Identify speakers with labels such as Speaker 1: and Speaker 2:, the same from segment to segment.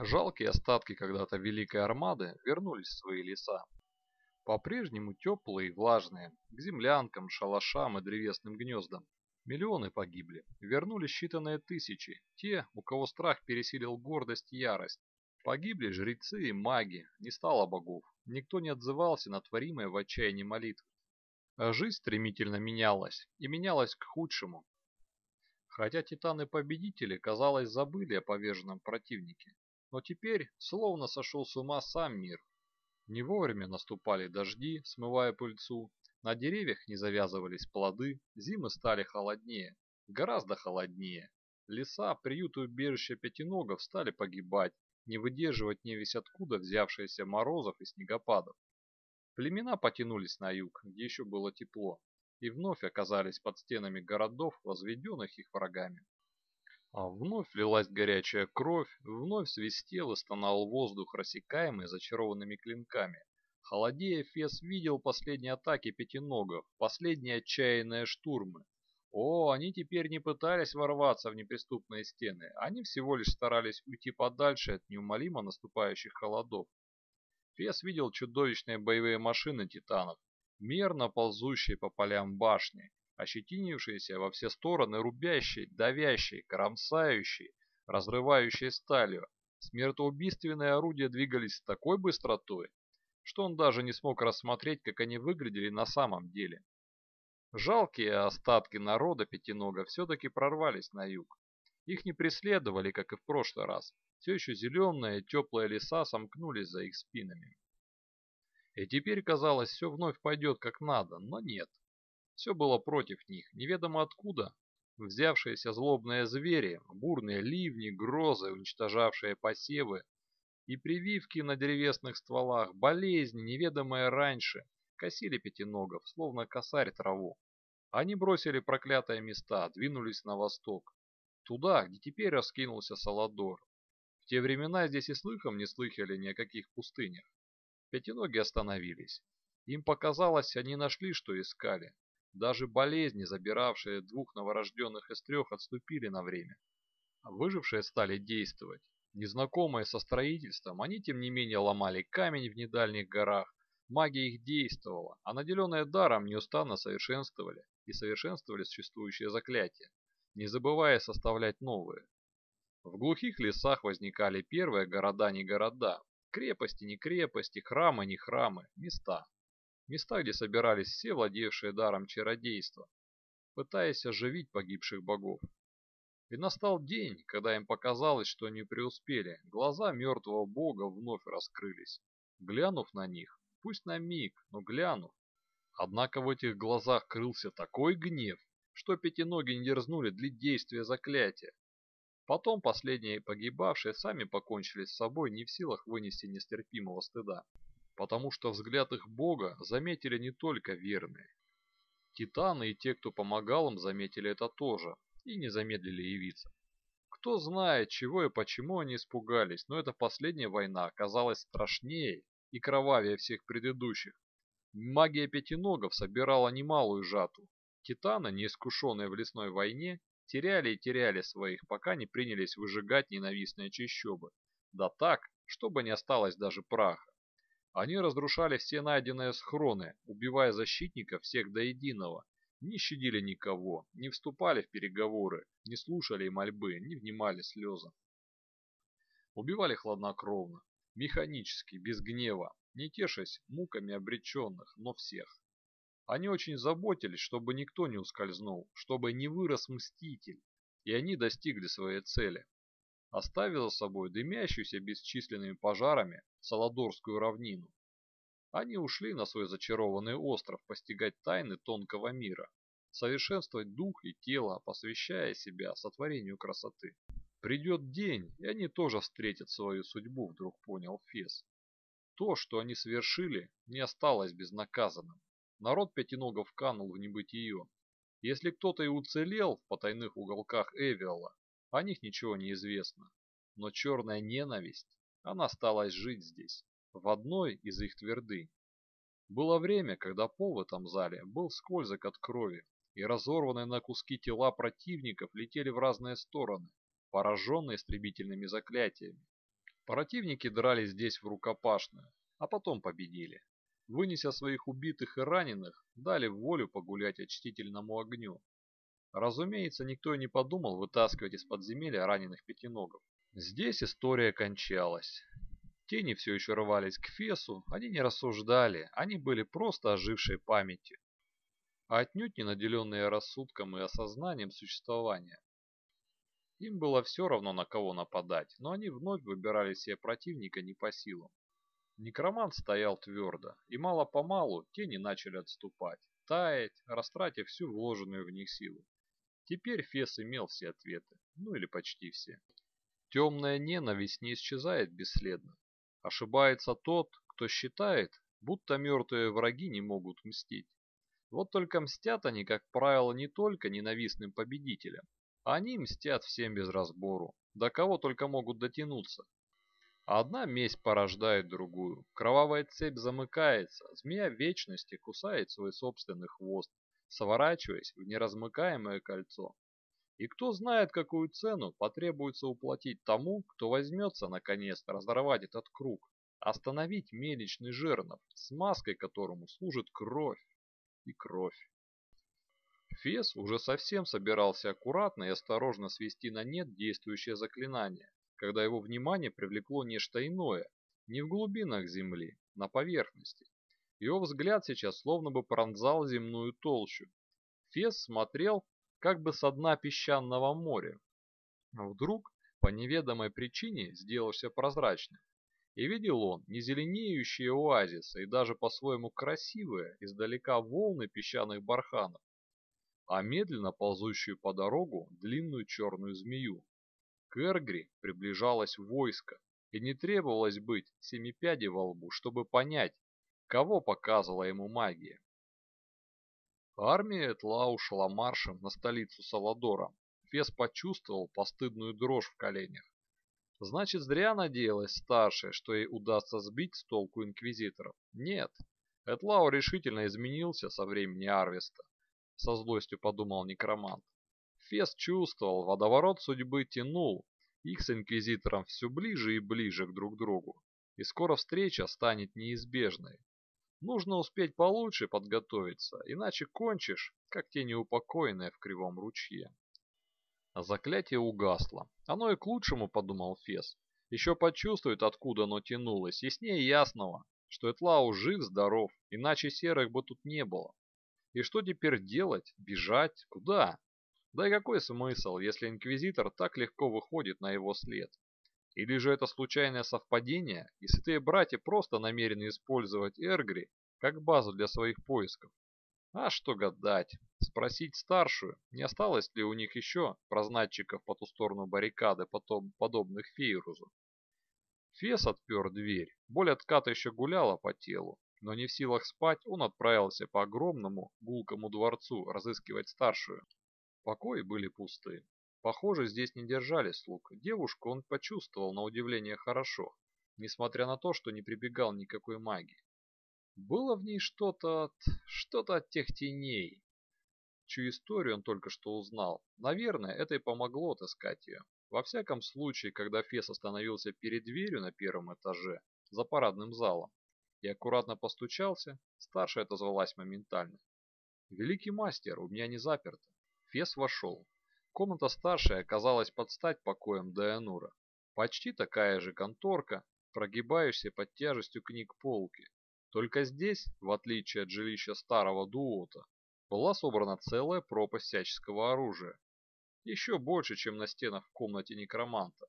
Speaker 1: Жалкие остатки когда-то великой армады вернулись в свои леса. По-прежнему теплые и влажные, к землянкам, шалашам и древесным гнездам. Миллионы погибли, вернулись считанные тысячи, те, у кого страх пересилил гордость и ярость. Погибли жрецы и маги, не стало богов, никто не отзывался на творимые в отчаянии молитвы. А жизнь стремительно менялась, и менялась к худшему. Хотя титаны-победители, казалось, забыли о поверженном противнике, но теперь словно сошел с ума сам мир. Не вовремя наступали дожди, смывая пыльцу, на деревьях не завязывались плоды, зимы стали холоднее, гораздо холоднее. Леса, приюты убежища пятиногов стали погибать, не выдерживать не весь откуда взявшиеся морозов и снегопадов. Племена потянулись на юг, где еще было тепло, и вновь оказались под стенами городов, возведенных их врагами. А вновь лилась горячая кровь, вновь свистел и стонал воздух, рассекаемый зачарованными клинками. Холодея Фес видел последние атаки пятиногов, последние отчаянные штурмы. О, они теперь не пытались ворваться в неприступные стены, они всего лишь старались уйти подальше от неумолимо наступающих холодов. Фес видел чудовищные боевые машины титанов, мерно ползущие по полям башни, ощетинившиеся во все стороны рубящей, давящей, кромсающей, разрывающей сталью. Смертоубийственные орудия двигались с такой быстротой, что он даже не смог рассмотреть, как они выглядели на самом деле. Жалкие остатки народа Пятинога все-таки прорвались на юг. Их не преследовали, как и в прошлый раз. Все еще зеленые, теплые леса сомкнулись за их спинами. И теперь, казалось, все вновь пойдет как надо, но нет. Все было против них, неведомо откуда. Взявшиеся злобные звери, бурные ливни, грозы, уничтожавшие посевы, и прививки на древесных стволах, болезни, неведомые раньше, косили пятиногов, словно косарь траву. Они бросили проклятые места, двинулись на восток, туда, где теперь раскинулся Саладор. В те времена здесь и слыхом не слыхали ни о каких пустынях. Пятиноги остановились. Им показалось, они нашли, что искали. Даже болезни, забиравшие двух новорожденных из трех, отступили на время. Выжившие стали действовать. Незнакомые со строительством, они тем не менее ломали камень в недальних горах. Магия их действовала, а наделенные даром неустанно совершенствовали и совершенствовали существующие заклятия, не забывая составлять новые. В глухих лесах возникали первые города не города, крепости не крепости, храмы не храмы, места места, где собирались все владевшие даром чародейства, пытаясь оживить погибших богов. И настал день, когда им показалось, что они преуспели, глаза мертвого бога вновь раскрылись. Глянув на них, пусть на миг, но глянув, однако в этих глазах крылся такой гнев, что пятиноги не дерзнули длить действия заклятия. Потом последние погибавшие сами покончили с собой не в силах вынести нестерпимого стыда потому что взгляд их бога заметили не только верные. Титаны и те, кто помогал им, заметили это тоже и не замедлили явиться. Кто знает, чего и почему они испугались, но эта последняя война оказалась страшнее и кровавее всех предыдущих. Магия пятиногов собирала немалую жатву. Титаны, неискушенные в лесной войне, теряли и теряли своих, пока не принялись выжигать ненавистные чащобы. Да так, чтобы не осталось даже праха. Они разрушали все найденные схроны, убивая защитников всех до единого, не щадили никого, не вступали в переговоры, не слушали мольбы, не внимали слезам. Убивали хладнокровно, механически, без гнева, не тешась муками обреченных, но всех. Они очень заботились, чтобы никто не ускользнул, чтобы не вырос мститель, и они достигли своей цели оставив за собой дымящуюся бесчисленными пожарами Саладорскую равнину. Они ушли на свой зачарованный остров постигать тайны тонкого мира, совершенствовать дух и тело, посвящая себя сотворению красоты. Придет день, и они тоже встретят свою судьбу, вдруг понял Фес. То, что они совершили, не осталось безнаказанным. Народ пятиногов канул в небытие. Если кто-то и уцелел в потайных уголках Эвиала, о них ничего не известно. Но черная ненависть, она осталась жить здесь, в одной из их твердынь. Было время, когда пол в этом зале был скользок от крови, и разорванные на куски тела противников летели в разные стороны, пораженные истребительными заклятиями. Противники дрались здесь в рукопашную, а потом победили. Вынеся своих убитых и раненых, дали волю погулять очтительному огню. Разумеется, никто и не подумал вытаскивать из подземелья раненых пятиногов. Здесь история кончалась. Тени все еще рвались к Фесу, они не рассуждали, они были просто ожившей памятью, отнюдь не наделенные рассудком и осознанием существования. Им было все равно на кого нападать, но они вновь выбирали себе противника не по силам. Некромант стоял твердо, и мало-помалу тени начали отступать, таять, растратив всю вложенную в них силу. Теперь Фес имел все ответы, ну или почти все. Темная ненависть не исчезает бесследно. Ошибается тот, кто считает, будто мертвые враги не могут мстить. Вот только мстят они, как правило, не только ненавистным победителям. Они мстят всем без разбору, до кого только могут дотянуться. Одна месть порождает другую. Кровавая цепь замыкается, змея вечности кусает свой собственный хвост, сворачиваясь в неразмыкаемое кольцо. И кто знает, какую цену потребуется уплатить тому, кто возьмется наконец разорвать этот круг, остановить мельничный жернов, смазкой которому служит кровь и кровь. Фес уже совсем собирался аккуратно и осторожно свести на нет действующее заклинание, когда его внимание привлекло нечто иное, не в глубинах земли, на поверхности. Его взгляд сейчас словно бы пронзал земную толщу. Фес смотрел как бы со дна песчаного моря. Вдруг, по неведомой причине, сделался прозрачным. И видел он не зеленеющие оазисы и даже по-своему красивые издалека волны песчаных барханов, а медленно ползущую по дорогу длинную черную змею, к Эргри приближалось войско, и не требовалось быть семипяди во лбу, чтобы понять, кого показывала ему магия. Армия Этлау шла маршем на столицу Саладора. Фес почувствовал постыдную дрожь в коленях. Значит, зря надеялась старшая, что ей удастся сбить с толку инквизиторов. Нет, Этлау решительно изменился со времени Арвеста. Со злостью подумал некромант. Фес чувствовал, водоворот судьбы тянул их с Инквизитором все ближе и ближе к друг другу, и скоро встреча станет неизбежной. Нужно успеть получше подготовиться, иначе кончишь, как те неупокоенные в кривом ручье. А заклятие угасло. Оно и к лучшему, подумал Фес. Еще почувствует, откуда оно тянулось, яснее ясного, что Этлау жив-здоров, иначе серых бы тут не было. И что теперь делать? Бежать? Куда? Да и какой смысл, если Инквизитор так легко выходит на его след? Или же это случайное совпадение, и святые братья просто намерены использовать Эргри как базу для своих поисков? А что гадать? Спросить старшую, не осталось ли у них еще прознатчиков по ту сторону баррикады, потом подобных Фейрузу? Фес отпер дверь, боль отката еще гуляла по телу, но не в силах спать, он отправился по огромному гулкому дворцу разыскивать старшую. Покои были пусты. Похоже, здесь не держали слуг. Девушку он почувствовал на удивление хорошо, несмотря на то, что не прибегал никакой магии. Было в ней что-то от... что-то от тех теней, чью историю он только что узнал. Наверное, это и помогло отыскать ее. Во всяком случае, когда Фес остановился перед дверью на первом этаже, за парадным залом, и аккуратно постучался, старшая отозвалась моментально. «Великий мастер, у меня не заперто». Фес вошел. Комната старшая оказалась под стать покоем Дайанура. Почти такая же конторка, прогибающаяся под тяжестью книг полки. Только здесь, в отличие от жилища старого дуота, была собрана целая пропасть всяческого оружия. Еще больше, чем на стенах в комнате некроманта.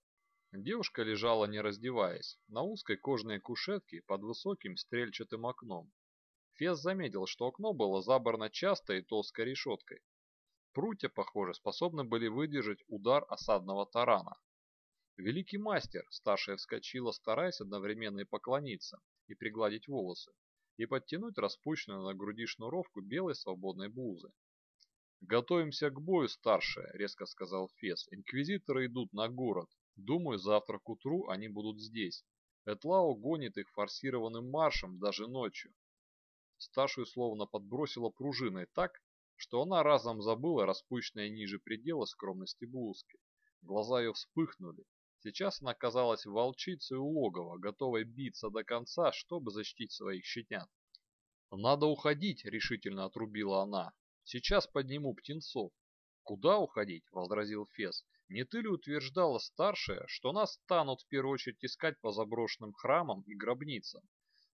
Speaker 1: Девушка лежала не раздеваясь, на узкой кожаной кушетке под высоким стрельчатым окном. Фес заметил, что окно было забрано частой и толстой решеткой, Прутья, похоже, способны были выдержать удар осадного тарана. Великий мастер, старшая вскочила, стараясь одновременно и поклониться, и пригладить волосы, и подтянуть распущенную на груди шнуровку белой свободной блузы. «Готовимся к бою, старшая», — резко сказал Фес. «Инквизиторы идут на город. Думаю, завтра к утру они будут здесь. Этлау гонит их форсированным маршем даже ночью». Старшую словно подбросила пружиной так, что она разом забыла распущенные ниже предела скромности блузки. Глаза ее вспыхнули, Сейчас она казалась волчицей у логова, готовой биться до конца, чтобы защитить своих щитят. «Надо уходить», — решительно отрубила она. «Сейчас подниму птенцов». «Куда уходить?» — возразил Фес. «Не ты ли утверждала старшая, что нас станут в первую очередь искать по заброшенным храмам и гробницам?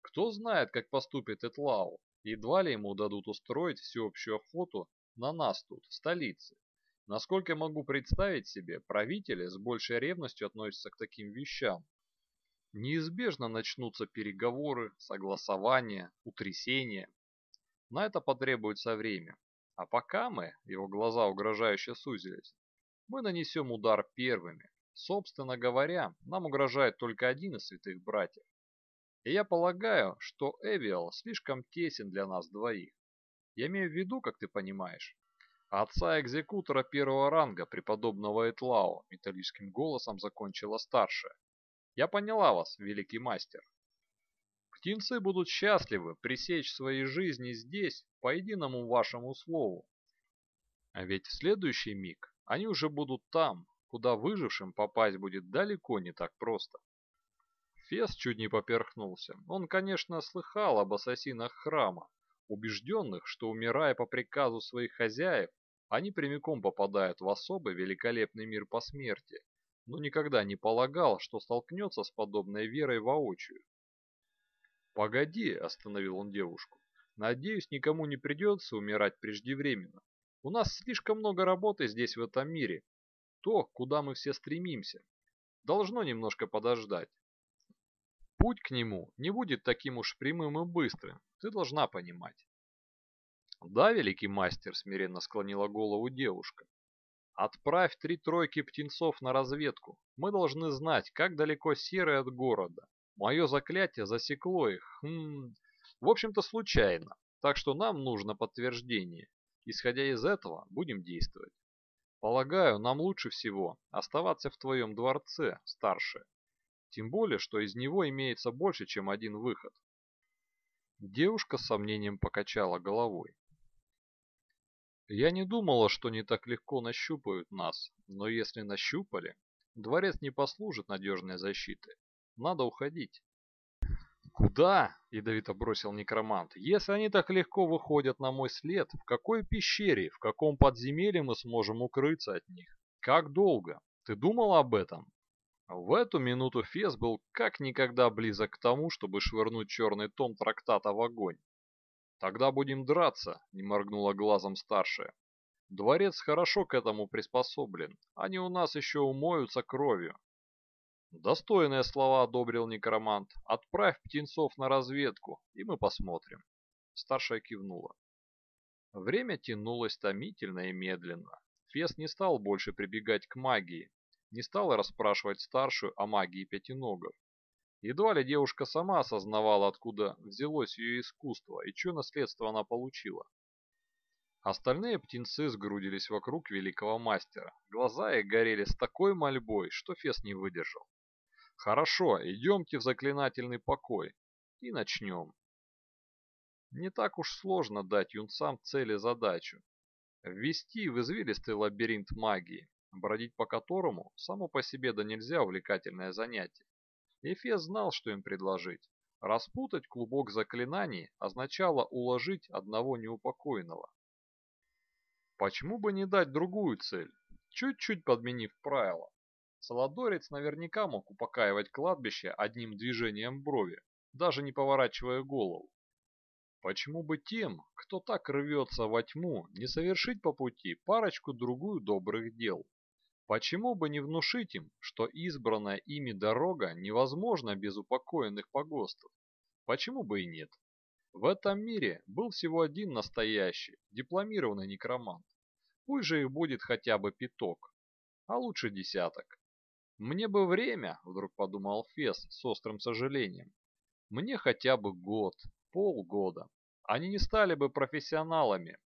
Speaker 1: Кто знает, как поступит Этлау? Едва ли ему дадут устроить всеобщую охоту на нас тут, в столице. Насколько могу представить себе, правители с большей ревностью относятся к таким вещам. Неизбежно начнутся переговоры, согласования, утрясения. На это потребуется время. А пока мы, его глаза угрожающе сузились, мы нанесем удар первыми. Собственно говоря, нам угрожает только один из святых братьев. И я полагаю, что Эвиал слишком тесен для нас двоих. Я имею в виду, как ты понимаешь, отца-экзекутора первого ранга, преподобного Этлао, металлическим голосом закончила старшая. Я поняла вас, великий мастер. Птенцы будут счастливы пресечь свои жизни здесь, по единому вашему слову. А ведь в следующий миг они уже будут там, куда выжившим попасть будет далеко не так просто. Фес чуть не поперхнулся. Он, конечно, слыхал об ассасинах храма, убежденных, что, умирая по приказу своих хозяев, они прямиком попадают в особый великолепный мир по смерти, но никогда не полагал, что столкнется с подобной верой воочию. «Погоди», — остановил он девушку, — «надеюсь, никому не придется умирать преждевременно. У нас слишком много работы здесь, в этом мире. То, куда мы все стремимся, должно немножко подождать. Путь к нему не будет таким уж прямым и быстрым, ты должна понимать. Да, великий мастер, смиренно склонила голову девушка. Отправь три тройки птенцов на разведку. Мы должны знать, как далеко серые от города. Мое заклятие засекло их, хм, в общем-то случайно, так что нам нужно подтверждение. Исходя из этого, будем действовать. Полагаю, нам лучше всего оставаться в твоем дворце, старшая. Тем более, что из него имеется больше, чем один выход. Девушка с сомнением покачала головой. Я не думала, что не так легко нащупают нас, но если нащупали, дворец не послужит надежной защитой. Надо уходить. «Куда?» – ядовито бросил некромант. «Если они так легко выходят на мой след, в какой пещере, в каком подземелье мы сможем укрыться от них? Как долго? Ты думал об этом?» В эту минуту Фес был как никогда близок к тому, чтобы швырнуть черный том трактата в огонь. «Тогда будем драться», — не моргнула глазом старшая. «Дворец хорошо к этому приспособлен. Они у нас еще умоются кровью». «Достойные слова», — одобрил некромант. «Отправь птенцов на разведку, и мы посмотрим». Старшая кивнула. Время тянулось томительно и медленно. Фес не стал больше прибегать к магии, не стала расспрашивать старшую о магии пятиногов. Едва ли девушка сама осознавала, откуда взялось ее искусство и чье наследство она получила. Остальные птенцы сгрудились вокруг великого мастера. Глаза их горели с такой мольбой, что Фес не выдержал. «Хорошо, идемте в заклинательный покой и начнем». Не так уж сложно дать юнцам цели задачу. Ввести в извилистый лабиринт магии, бродить по которому само по себе да нельзя увлекательное занятие. Эфес знал, что им предложить. Распутать клубок заклинаний означало уложить одного неупокоенного. Почему бы не дать другую цель, чуть-чуть подменив правила? Солодорец наверняка мог упокаивать кладбище одним движением брови, даже не поворачивая голову. Почему бы тем, кто так рвется во тьму, не совершить по пути парочку-другую добрых дел? Почему бы не внушить им, что избранная ими дорога невозможна без упокоенных погостов? Почему бы и нет? В этом мире был всего один настоящий, дипломированный некромант. Пусть же их будет хотя бы пяток, а лучше десяток. Мне бы время, вдруг подумал Фес с острым сожалением. Мне хотя бы год, полгода. Они не стали бы профессионалами,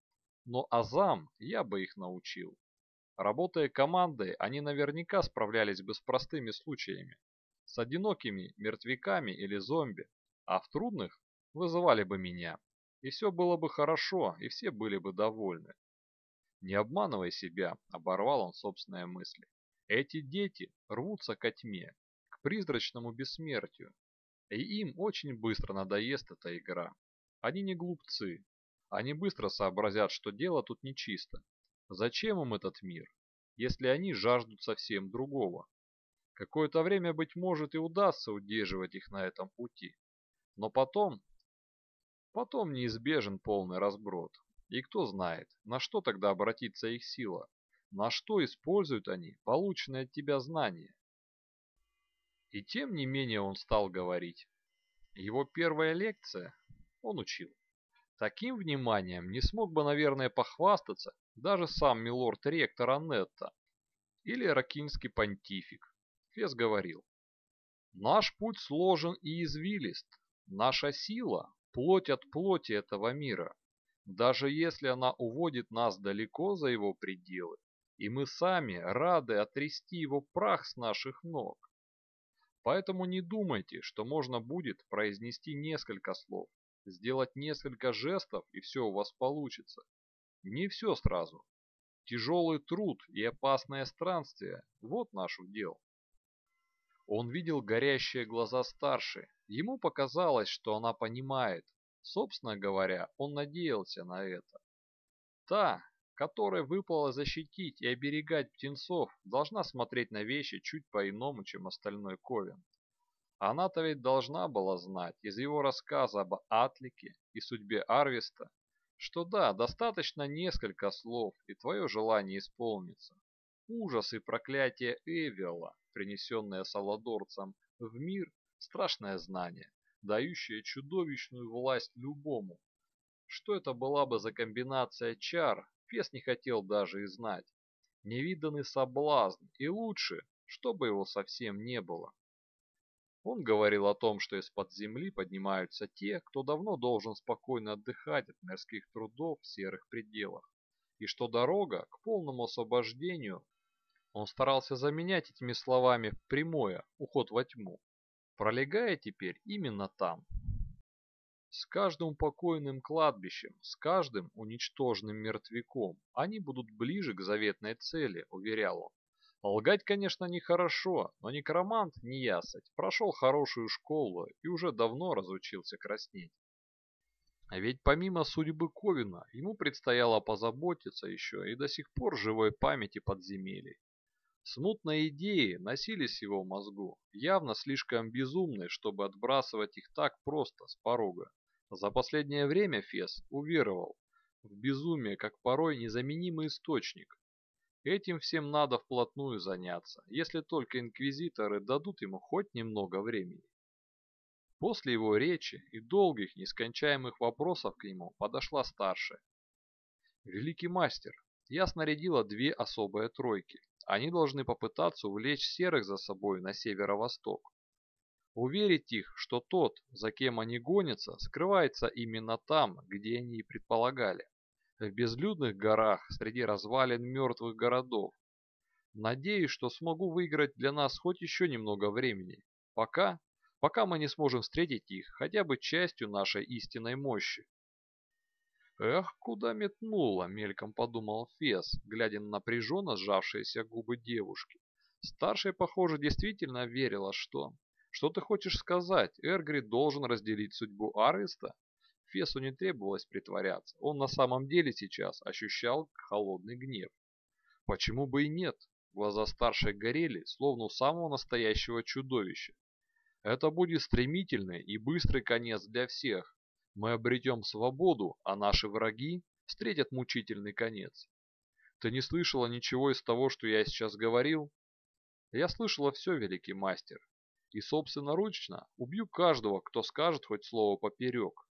Speaker 1: но азам я бы их научил. Работая командой, они наверняка справлялись бы с простыми случаями, с одинокими мертвяками или зомби, а в трудных вызывали бы меня. И все было бы хорошо, и все были бы довольны. Не обманывай себя, оборвал он собственные мысли. Эти дети рвутся ко тьме, к призрачному бессмертию, и им очень быстро надоест эта игра. Они не глупцы. Они быстро сообразят, что дело тут нечисто. Зачем им этот мир, если они жаждут совсем другого? Какое-то время, быть может, и удастся удерживать их на этом пути. Но потом... Потом неизбежен полный разброд. И кто знает, на что тогда обратится их сила, на что используют они полученные от тебя знания. И тем не менее он стал говорить. Его первая лекция он учил. Таким вниманием не смог бы, наверное, похвастаться даже сам милорд-ректор Аннетта или ракинский понтифик. Фес говорил, «Наш путь сложен и извилист, наша сила – плоть от плоти этого мира, даже если она уводит нас далеко за его пределы, и мы сами рады отрясти его прах с наших ног. Поэтому не думайте, что можно будет произнести несколько слов, сделать несколько жестов и все у вас получится. Не все сразу. Тяжелый труд и опасное странствие – вот наш удел. Он видел горящие глаза старшей. Ему показалось, что она понимает, Собственно говоря, он надеялся на это. Та, которая выпала защитить и оберегать птенцов, должна смотреть на вещи чуть по-иному, чем остальной Ковен. Она-то ведь должна была знать из его рассказа об Атлике и судьбе Арвиста, что да, достаточно несколько слов, и твое желание исполнится. Ужас и проклятие Эвиала, принесенное Саладорцем в мир, страшное знание дающая чудовищную власть любому. Что это была бы за комбинация чар, Фес не хотел даже и знать. Невиданный соблазн, и лучше, чтобы его совсем не было. Он говорил о том, что из-под земли поднимаются те, кто давно должен спокойно отдыхать от мирских трудов в серых пределах, и что дорога к полному освобождению он старался заменять этими словами прямое уход во тьму пролегая теперь именно там. С каждым упокоенным кладбищем, с каждым уничтоженным мертвяком они будут ближе к заветной цели, уверял он. Лгать, конечно, нехорошо, но некромант, не ясать, прошел хорошую школу и уже давно разучился краснеть. А ведь помимо судьбы Ковина, ему предстояло позаботиться еще и до сих пор живой памяти подземелий. Смутные идеи носились в его мозгу, явно слишком безумные, чтобы отбрасывать их так просто, с порога. За последнее время Фес уверовал в безумие, как порой незаменимый источник. Этим всем надо вплотную заняться, если только инквизиторы дадут ему хоть немного времени. После его речи и долгих, нескончаемых вопросов к нему подошла старшая. «Великий мастер, я снарядила две особые тройки. Они должны попытаться увлечь серых за собой на северо-восток. Уверить их, что тот, за кем они гонятся, скрывается именно там, где они и предполагали. В безлюдных горах, среди развалин мертвых городов. Надеюсь, что смогу выиграть для нас хоть еще немного времени. Пока, пока мы не сможем встретить их хотя бы частью нашей истинной мощи. «Эх, куда метнула!» — мельком подумал Фес, глядя на напряженно сжавшиеся губы девушки. Старшая, похоже, действительно верила, что... «Что ты хочешь сказать? Эргри должен разделить судьбу Арвиста?» Фесу не требовалось притворяться. Он на самом деле сейчас ощущал холодный гнев. Почему бы и нет? Глаза старшей горели, словно у самого настоящего чудовища. Это будет стремительный и быстрый конец для всех, мы обретем свободу, а наши враги встретят мучительный конец. Ты не слышала ничего из того, что я сейчас говорил? Я слышала все, великий мастер, и собственноручно убью каждого, кто скажет хоть слово поперек.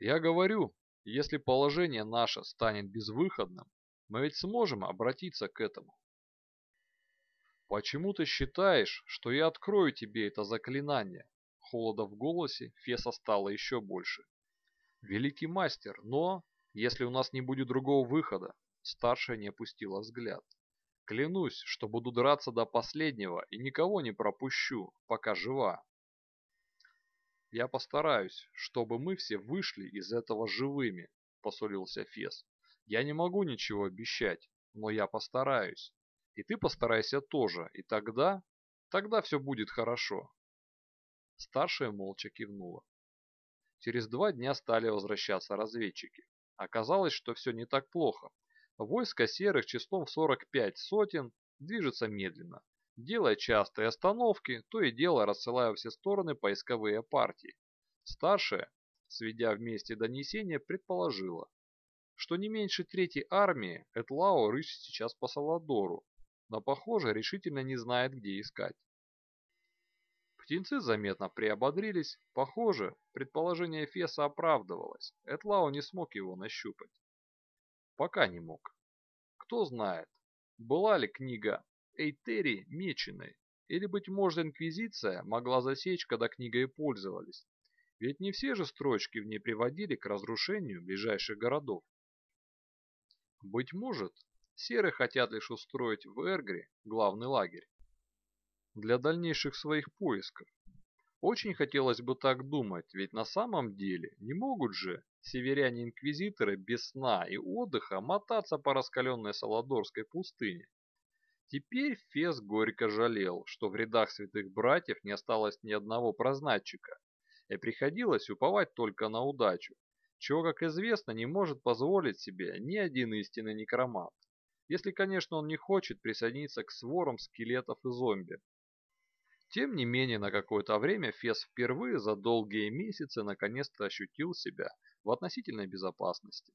Speaker 1: Я говорю, если положение наше станет безвыходным, мы ведь сможем обратиться к этому. Почему ты считаешь, что я открою тебе это заклинание? Холода в голосе Феса стало еще больше. «Великий мастер, но если у нас не будет другого выхода...» Старшая не опустила взгляд. «Клянусь, что буду драться до последнего и никого не пропущу, пока жива». «Я постараюсь, чтобы мы все вышли из этого живыми», — посулился Фес. «Я не могу ничего обещать, но я постараюсь. И ты постарайся тоже, и тогда, тогда все будет хорошо. Старшая молча кивнула. Через два дня стали возвращаться разведчики. Оказалось, что все не так плохо. Войско серых числом в 45 сотен движется медленно, делая частые остановки, то и дело рассылая все стороны поисковые партии. Старшая, сведя вместе донесения, предположила, что не меньше третьей армии Этлао рыщет сейчас по Саладору, но, похоже, решительно не знает, где искать. Птенцы заметно приободрились. Похоже, предположение Феса оправдывалось. Этлау не смог его нащупать. Пока не мог. Кто знает, была ли книга Эйтери меченой, или, быть может, Инквизиция могла засечь, когда книгой пользовались. Ведь не все же строчки в ней приводили к разрушению ближайших городов. Быть может, серы хотят лишь устроить в Эргре главный лагерь для дальнейших своих поисков. Очень хотелось бы так думать, ведь на самом деле не могут же северяне-инквизиторы без сна и отдыха мотаться по раскаленной Саладорской пустыне. Теперь Фес горько жалел, что в рядах святых братьев не осталось ни одного прознатчика, и приходилось уповать только на удачу, чего, как известно, не может позволить себе ни один истинный некромант, если, конечно, он не хочет присоединиться к сворам скелетов и зомби, тем не менее, на какое-то время Фес впервые за долгие месяцы наконец-то ощутил себя в относительной безопасности.